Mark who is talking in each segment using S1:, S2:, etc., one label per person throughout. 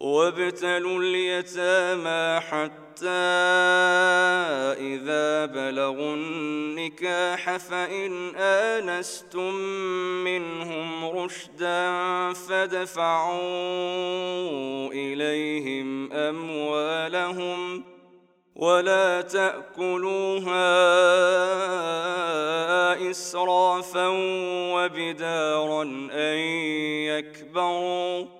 S1: وابتلوا اليتامى حتى إذا بلغوا النكاح فإن آنستم منهم رشدا فدفعوا إليهم أموالهم ولا تأكلوها إسرافا وبدارا أن يكبروا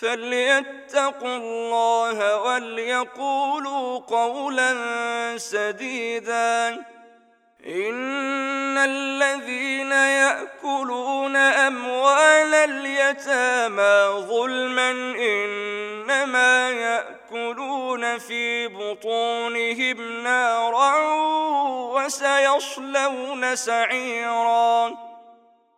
S1: فليتقوا الله وليقولوا قولا سديدا. إن الذين يأكلون أموال اليتامى ظلما إنما يأكلون في بطونهم نارا وسيصلون سعيرا.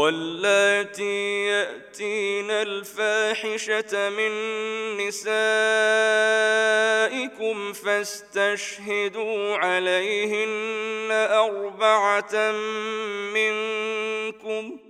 S1: واللاتي يأتين الفاحشة من نسائكم فاستشهدوا عليهن أربعة منكم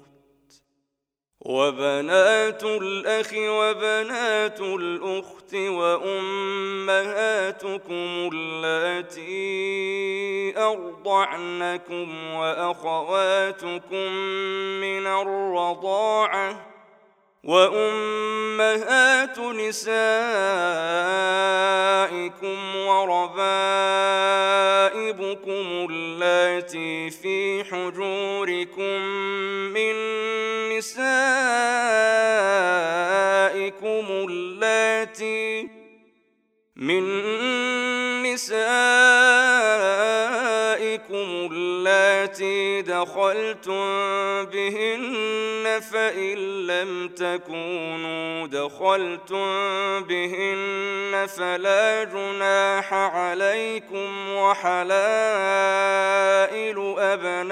S1: وبنات الأخ وبنات الأخت وأمهاتكم اللاتي أرضعنكم وأخواتكم من الرضاعة وأمهات نسائكم وربائبكم اللاتي في حجوركم نسائكم اللاتي من نسائكم اللاتي دخلتم بهن فإن لم تكونوا دخلتم بهن فلا جناح عليكم وحلائل أبنائكم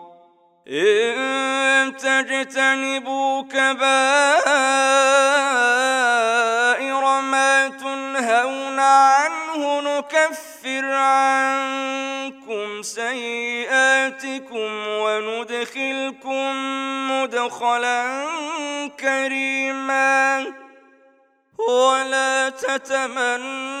S1: إن تجتنبوا كبائر ما تنهون عنه نكفر عنكم سيئات آياتكم وندخلكم مدخلا كريما ولا تتمنوا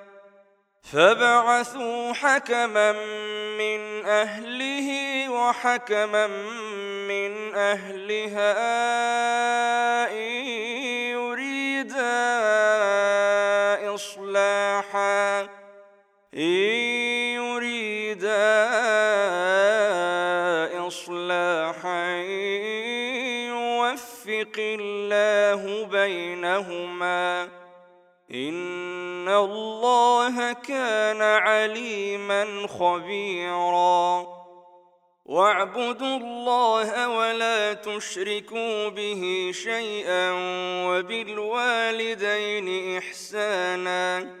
S1: فبعثوا حكما من أهله وحكما من أهلها إن يريدا إصلاحا إن يريدا إصلاحا يوفق الله بينهما إن الله كان عليما خبيرا. واعبدوا الله ولا تشركوا به شيئا وبالوالدين إحساناً.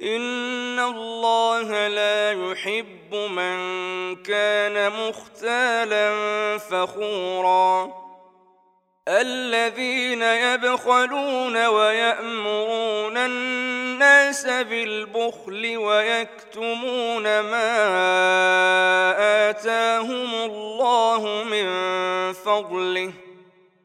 S1: إن الله لا يحب من كان مختالا فخورا الذين يبخلون ويأمرون الناس بالبخل ويكتمون ما آتاهم الله من فضله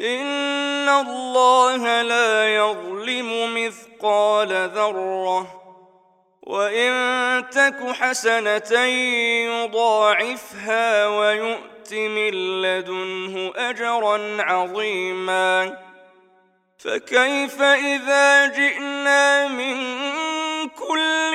S1: إن الله لا يظلم مثقال ذرة وإن تك حسنة يضاعفها ويؤت من لدنه أجرا عظيما فكيف إذا جئنا من كل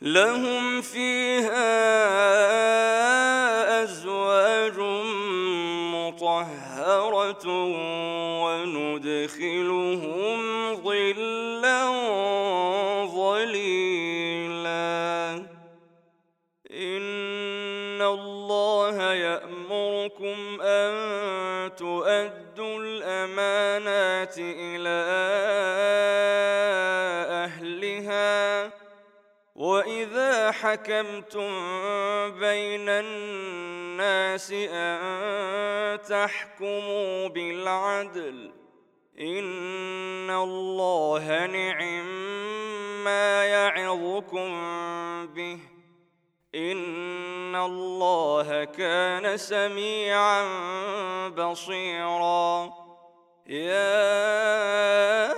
S1: لهم فيها أزواج مطهرة حكمتم بين الناس أن تحكموا بالعدل إن الله نعم ما يعظكم به إن الله كان سميعا بصيرا. يا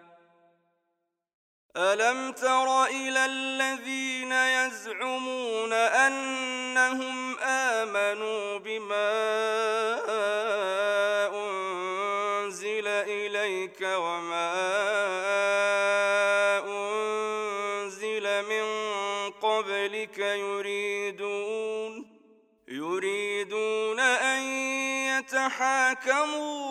S1: ألم تر إلى الذين يزعمون أنهم آمنوا بما أنزل إليك وما أنزل من قبلك يريدون يريدون أن يتحاكموا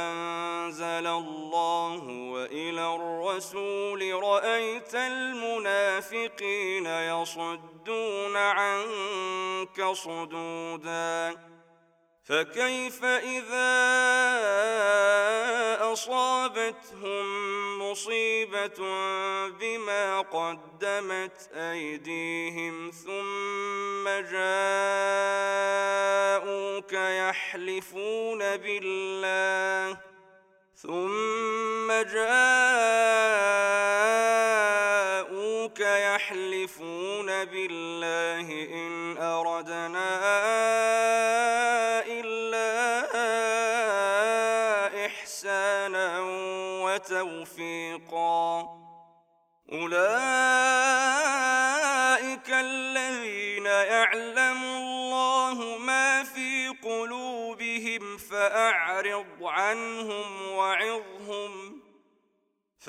S1: الرسول رأيت المنافقين يصدون عنك صدوداً. فكيف إذا أصابتهم مصيبة بما قدمت أيديهم ثم جاءوك يحلفون بالله؟ ثم جاءوك يحلفون بالله إن أردنا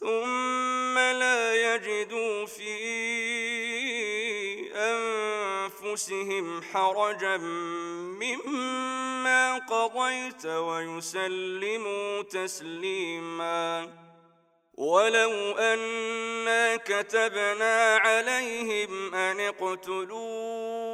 S1: ثم لا يجدوا في أنفسهم حرجا مما قضيت ويسلموا تسليماً. ولو أنا كتبنا عليهم أن اقتلوا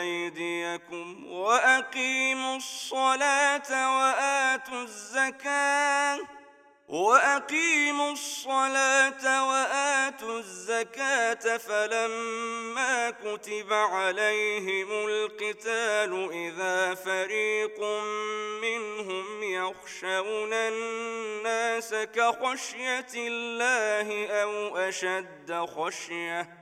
S1: أيديكم وأقيموا الصلاة وآتوا الزكاة وأقيموا الصلاة وآتوا الزكاة فلما كتب عليهم القتال إذا فريق منهم يخشون الناس كخشية الله أو أشد خشيةً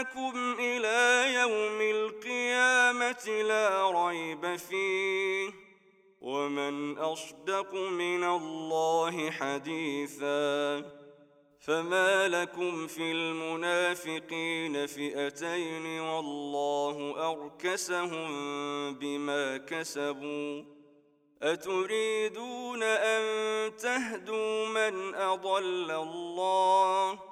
S1: لكم إلى يوم القيامة لا ريب فيه. ومن أصدق من الله حديثا. فما لكم في المنافقين فئتين والله أركسهم بما كسبوا. أتريدون أن تهدوا من أضل الله؟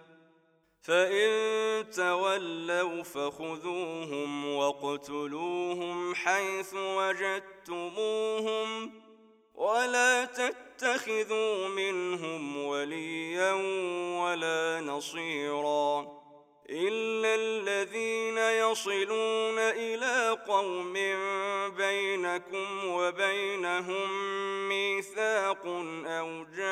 S1: فإن تولوا فخذوهم واقتلوهم حيث وجدتموهم ولا تتخذوا منهم وليا ولا نصيراً إلا الذين يصلون إلى قوم بينكم وبينهم ميثاق أو جاءوكم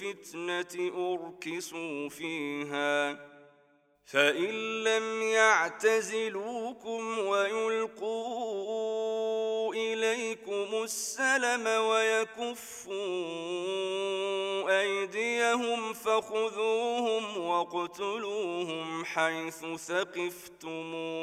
S1: الفتنة أركسوا فيها. فإن لم يعتزلوكم ويلقوا إليكم السلم ويكفوا أيديهم فخذوهم واقتلوهم حيث ثقفتموهم.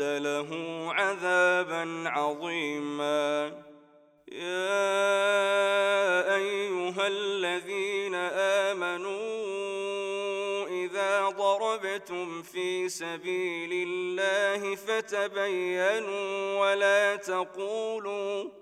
S1: له عذابا عظيما. يا أيها الذين آمنوا إذا ضربتم في سبيل الله فتبينوا ولا تقولوا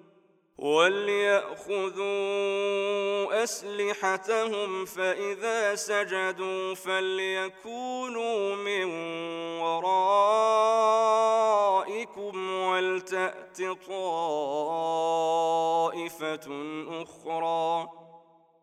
S1: وليأخذوا أسلحتهم فإذا سجدوا فليكونوا من ورائكم ولتأت طائفة أخرى.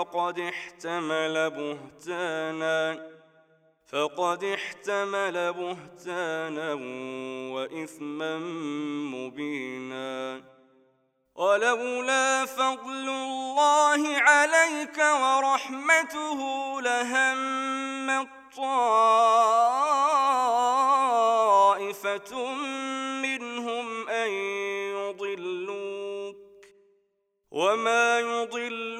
S1: فقد احتمل بهتانا فقد احتمل بهتانا وإثما مبينا. ولولا فضل الله عليك ورحمته لهم طائفة منهم أن يضلوك وما يضلون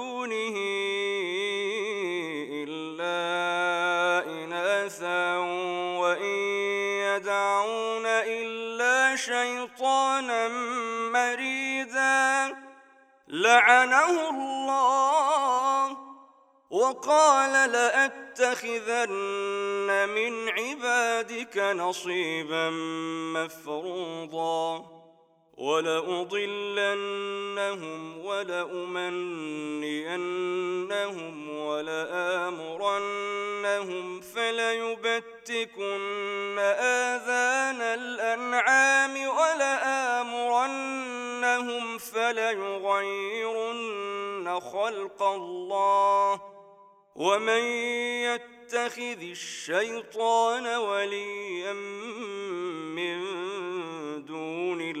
S1: شيطانا مريدا لعنه الله. وقال لأتخذن من عبادك نصيبا مفروضا. ولأضلنهم ولأمنينهم ولآمرنهم فليبتكن آذان الأنعام ولآمرنهم فليغيرن خلق الله ومن يتخذ الشيطان وليا من دون الله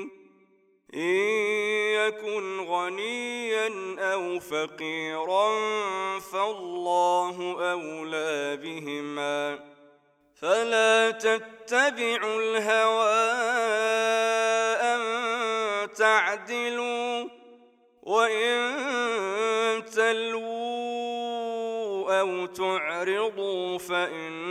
S1: إن يكن غنيا أو فقيرا فالله أولى بهما. فلا تتبعوا الهوى أن تعدلوا وإن تلووا أو تعرضوا فإن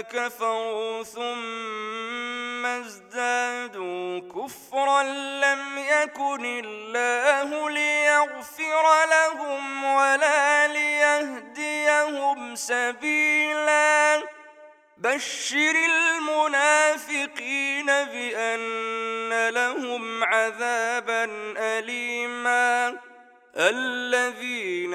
S1: كفروا ثم ازدادوا كفرا لم يكن الله ليغفر لهم ولا ليهديهم سبيلا. بشر المنافقين بأن لهم عذابا أليما. الذين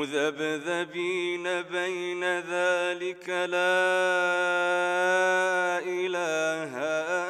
S1: مذبذبين بين ذلك لا إله سبيلا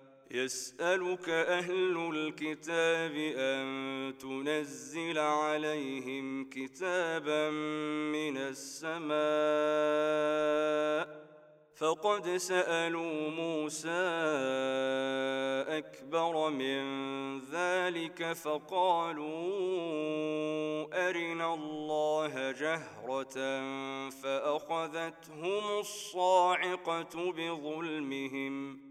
S1: يسألك أهل الكتاب أن تنزل عليهم كتابا من السماء. فقد سألوا موسى أكبر من ذلك فقالوا أرنا الله جهرة فأخذتهم الصاعقة بظلمهم.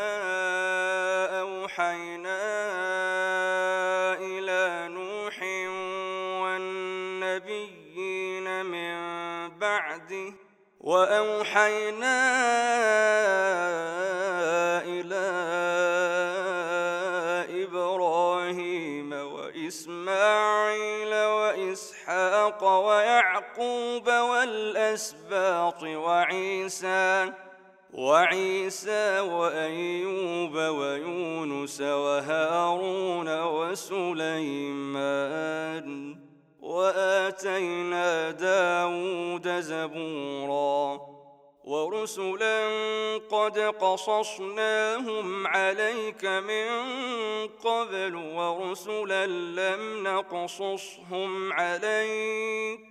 S1: والأسباط وعيسى وعيسى وأيوب ويونس وهارون وسليمان وآتينا داود زبورا ورسلا قد قصصناهم عليك من قبل ورسلا لم نقصصهم عليك.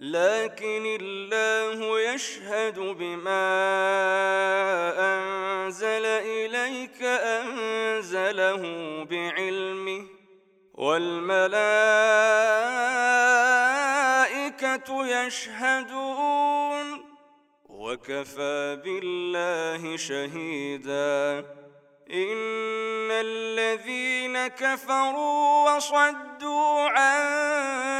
S1: لكن الله يشهد بما أنزل إليك أنزل أنزله بعلمه والملائكة يشهدون وكفى بالله شهيدا. إن الذين كفروا وصدوا عن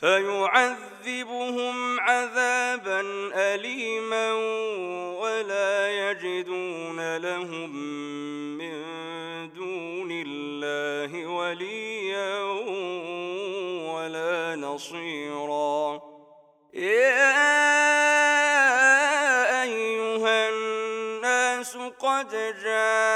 S1: فيعذبهم عذابا اليما ولا يجدون لهم من دون الله وليا ولا نصيرا. يا أيها الناس قد جاءكم